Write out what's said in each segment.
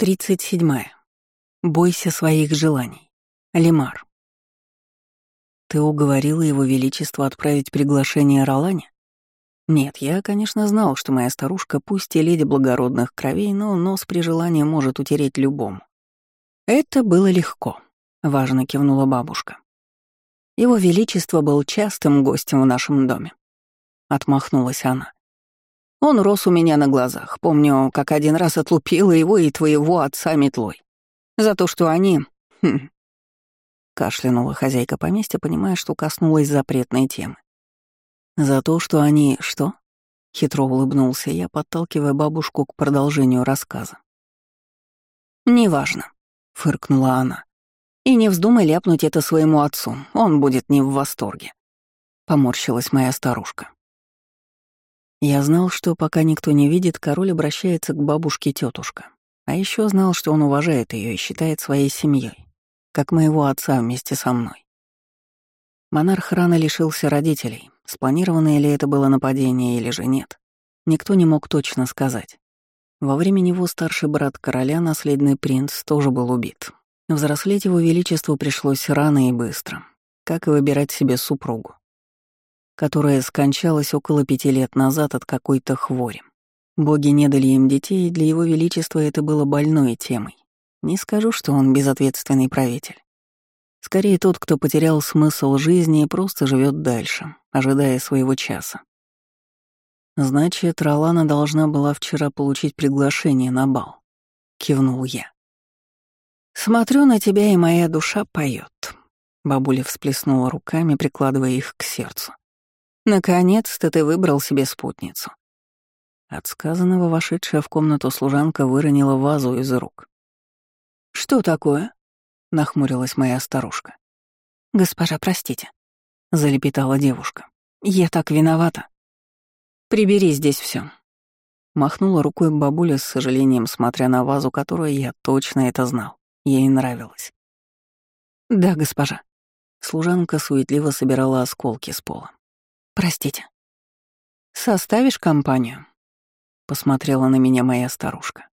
37. Бойся своих желаний. Лемар. Ты уговорила его величество отправить приглашение Ролане? Нет, я, конечно, знал, что моя старушка пусть и леди благородных кровей, но нос при желании может утереть любому. Это было легко, важно кивнула бабушка. Его величество был частым гостем в нашем доме. Отмахнулась она. Он рос у меня на глазах. Помню, как один раз отлупила его и твоего отца метлой. За то, что они... Хм. Кашлянула хозяйка поместья, понимая, что коснулась запретной темы. За то, что они... Что? Хитро улыбнулся я, подталкивая бабушку к продолжению рассказа. «Неважно», — фыркнула она. «И не вздумай ляпнуть это своему отцу, он будет не в восторге», — поморщилась моя старушка. Я знал, что пока никто не видит, король обращается к бабушке тетушка. А еще знал, что он уважает ее и считает своей семьей, как моего отца вместе со мной. Монарх рано лишился родителей. Спланированное ли это было нападение или же нет, никто не мог точно сказать. Во время него старший брат короля, наследный принц, тоже был убит. Взрослеть его величеству пришлось рано и быстро, как и выбирать себе супругу которая скончалась около пяти лет назад от какой-то хвори. Боги не дали им детей, и для его величества это было больной темой. Не скажу, что он безответственный правитель. Скорее тот, кто потерял смысл жизни и просто живет дальше, ожидая своего часа. Значит, Ролана должна была вчера получить приглашение на бал. Кивнул я. Смотрю на тебя, и моя душа поет. Бабуля всплеснула руками, прикладывая их к сердцу. Наконец-то ты выбрал себе спутницу. От сказанного вошедшая в комнату служанка выронила вазу из рук. «Что такое?» — нахмурилась моя старушка. «Госпожа, простите», — залепетала девушка. «Я так виновата. Прибери здесь все. Махнула рукой бабуля с сожалением, смотря на вазу, которую я точно это знал. Ей нравилось. «Да, госпожа». Служанка суетливо собирала осколки с пола. Простите. Составишь компанию? Посмотрела на меня моя старушка.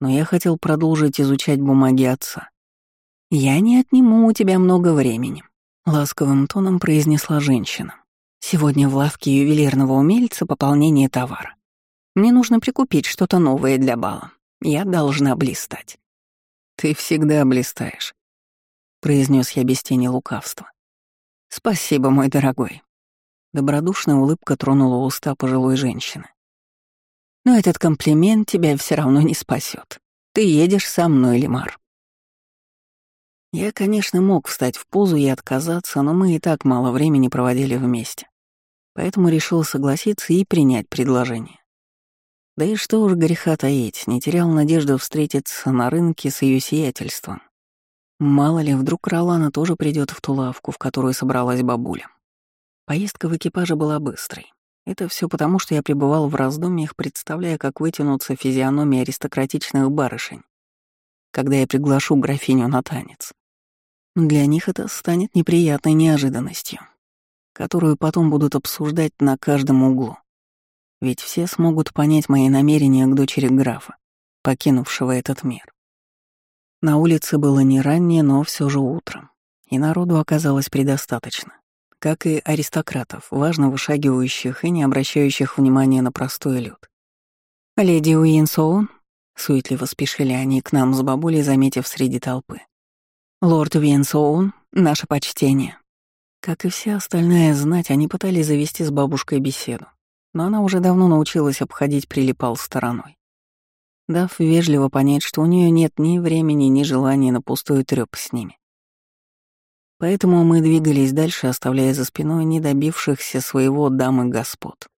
Но я хотел продолжить изучать бумаги отца. Я не отниму у тебя много времени, ласковым тоном произнесла женщина. Сегодня в лавке ювелирного умельца пополнение товара. Мне нужно прикупить что-то новое для бала. Я должна блистать. Ты всегда блистаешь, произнес я без тени лукавства. Спасибо, мой дорогой. Добродушная улыбка тронула уста пожилой женщины. «Но этот комплимент тебя все равно не спасет. Ты едешь со мной, Лимар». Я, конечно, мог встать в позу и отказаться, но мы и так мало времени проводили вместе. Поэтому решил согласиться и принять предложение. Да и что уж греха таить, не терял надежды встретиться на рынке с ее сиятельством. Мало ли, вдруг Ролана тоже придет в ту лавку, в которую собралась бабуля. Поездка в экипаже была быстрой. Это все потому, что я пребывал в раздумьях, представляя, как вытянутся физиономии аристократичных барышень, когда я приглашу графиню на танец. Для них это станет неприятной неожиданностью, которую потом будут обсуждать на каждом углу. Ведь все смогут понять мои намерения к дочери графа, покинувшего этот мир. На улице было не раннее, но все же утром, и народу оказалось предостаточно как и аристократов, важно вышагивающих и не обращающих внимания на простой люд. «Леди Уинсоун?» — суетливо спешили они к нам с бабулей, заметив среди толпы. «Лорд Уинсоун, наше почтение». Как и вся остальная знать, они пытались завести с бабушкой беседу, но она уже давно научилась обходить прилипал стороной. Дав вежливо понять, что у нее нет ни времени, ни желания на пустой трёп с ними. Поэтому мы двигались дальше, оставляя за спиной не добившихся своего дамы господ.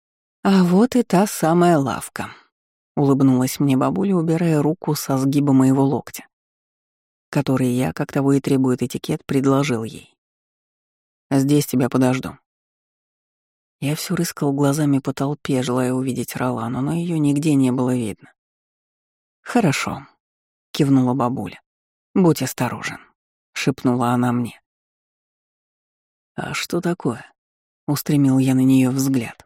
«А вот и та самая лавка», — улыбнулась мне бабуля, убирая руку со сгиба моего локтя, который я, как того и требует этикет, предложил ей. «Здесь тебя подожду». Я все рыскал глазами по толпе, желая увидеть Ролану, но ее нигде не было видно. «Хорошо», — кивнула бабуля. «Будь осторожен», — шепнула она мне. «А что такое?» — устремил я на нее взгляд.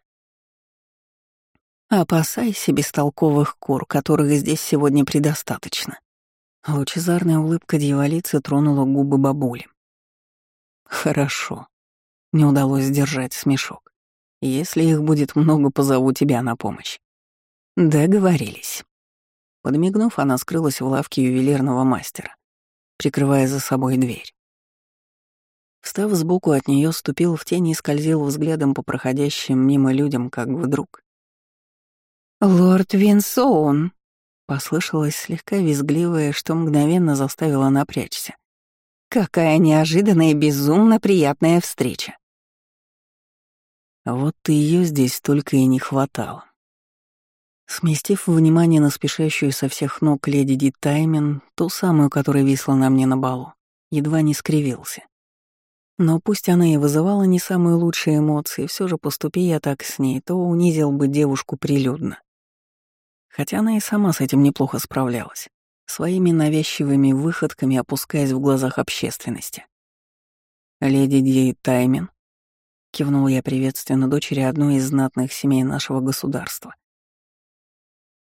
«Опасайся бестолковых кур, которых здесь сегодня предостаточно», Лучезарная улыбка дьяволицы тронула губы бабули. «Хорошо», — не удалось сдержать смешок. «Если их будет много, позову тебя на помощь». «Договорились». Подмигнув, она скрылась в лавке ювелирного мастера, прикрывая за собой дверь. Встав сбоку от нее, ступил в тень и скользил взглядом по проходящим мимо людям, как вдруг. «Лорд Винсоун!» — послышалось слегка визгливое, что мгновенно заставило напрячься. «Какая неожиданная и безумно приятная встреча!» Вот ее здесь только и не хватало. Сместив внимание на спешащую со всех ног леди Ди Таймен, ту самую, которая висла на мне на балу, едва не скривился. Но пусть она и вызывала не самые лучшие эмоции, все же поступи я так с ней, то унизил бы девушку прилюдно. Хотя она и сама с этим неплохо справлялась, своими навязчивыми выходками опускаясь в глазах общественности. «Леди Ди Таймен», — кивнул я приветственно дочери одной из знатных семей нашего государства.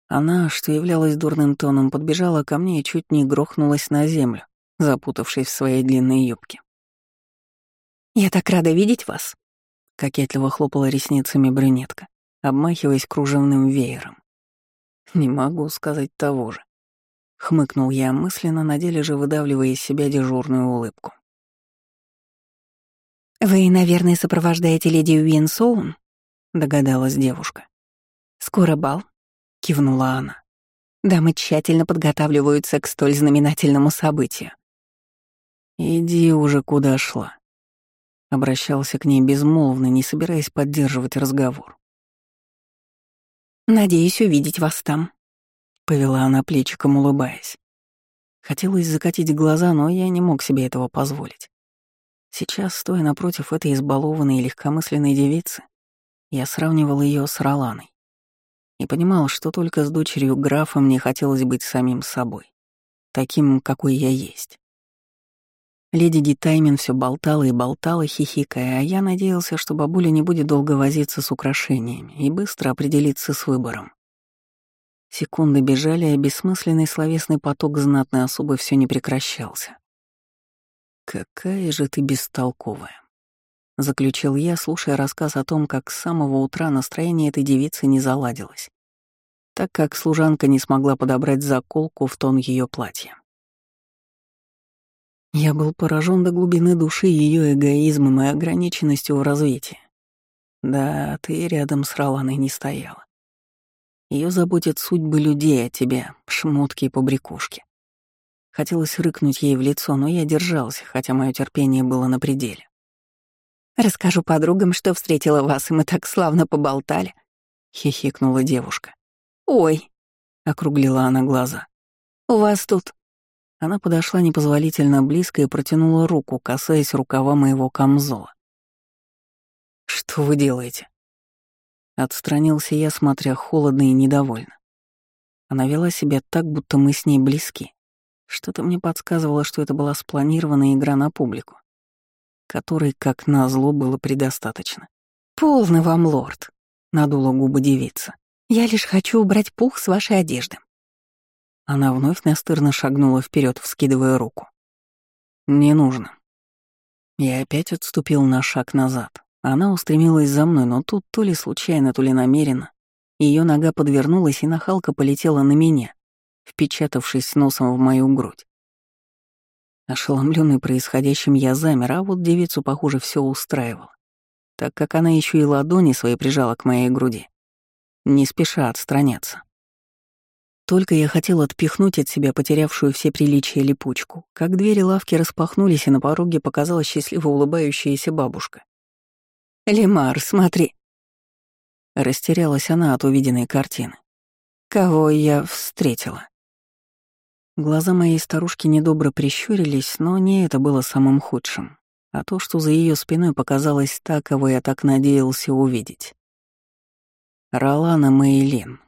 Она, что являлась дурным тоном, подбежала ко мне и чуть не грохнулась на землю, запутавшись в своей длинной юбке. «Я так рада видеть вас!» — кокетливо хлопала ресницами брюнетка, обмахиваясь кружевным веером. «Не могу сказать того же», — хмыкнул я мысленно, на деле же выдавливая из себя дежурную улыбку. «Вы, наверное, сопровождаете леди Уинсоун?» — догадалась девушка. «Скоро бал?» — кивнула она. «Дамы тщательно подготавливаются к столь знаменательному событию». «Иди уже куда шла», Обращался к ней безмолвно, не собираясь поддерживать разговор. «Надеюсь увидеть вас там», — повела она плечиком, улыбаясь. Хотелось закатить глаза, но я не мог себе этого позволить. Сейчас, стоя напротив этой избалованной и легкомысленной девицы, я сравнивал ее с Роланой и понимал, что только с дочерью графа мне хотелось быть самим собой, таким, какой я есть. Леди Дитаймен все болтала и болтала, хихикая, а я надеялся, что бабуля не будет долго возиться с украшениями и быстро определиться с выбором. Секунды бежали, а бессмысленный словесный поток знатной особы все не прекращался. «Какая же ты бестолковая!» — заключил я, слушая рассказ о том, как с самого утра настроение этой девицы не заладилось, так как служанка не смогла подобрать заколку в тон ее платья. Я был поражен до глубины души ее эгоизмом и ограниченностью в развитии. Да, ты рядом с Роланой не стояла. Ее заботят судьбы людей, а тебя — шмотки и побрякушки. Хотелось рыкнуть ей в лицо, но я держался, хотя мое терпение было на пределе. «Расскажу подругам, что встретила вас, и мы так славно поболтали», — хихикнула девушка. «Ой», — округлила она глаза, — «у вас тут она подошла непозволительно близко и протянула руку, касаясь рукава моего камзола. «Что вы делаете?» Отстранился я, смотря холодно и недовольно. Она вела себя так, будто мы с ней близки. Что-то мне подсказывало, что это была спланированная игра на публику, которой, как назло, было предостаточно. «Полно вам, лорд!» — надула губы девица. «Я лишь хочу убрать пух с вашей одежды. Она вновь настырно шагнула вперед, вскидывая руку. «Не нужно». Я опять отступил на шаг назад. Она устремилась за мной, но тут то ли случайно, то ли намеренно. Ее нога подвернулась, и нахалка полетела на меня, впечатавшись носом в мою грудь. Ошеломленный происходящим, я замер, а вот девицу, похоже, все устраивало, так как она еще и ладони свои прижала к моей груди, не спеша отстраняться. Только я хотел отпихнуть от себя потерявшую все приличия липучку, как двери лавки распахнулись, и на пороге показалась счастливо улыбающаяся бабушка. «Лемар, смотри!» Растерялась она от увиденной картины. «Кого я встретила?» Глаза моей старушки недобро прищурились, но не это было самым худшим, а то, что за ее спиной показалось та, кого я так надеялся увидеть. Ролана Мейлин,